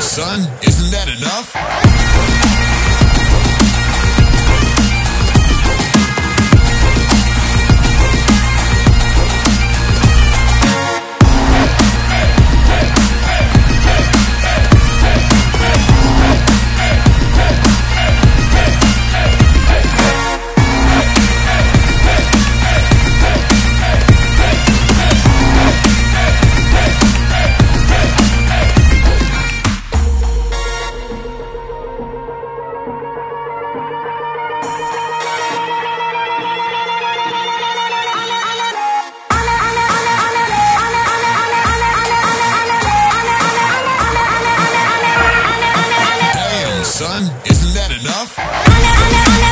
son, isn't that enough? Isn't that enough?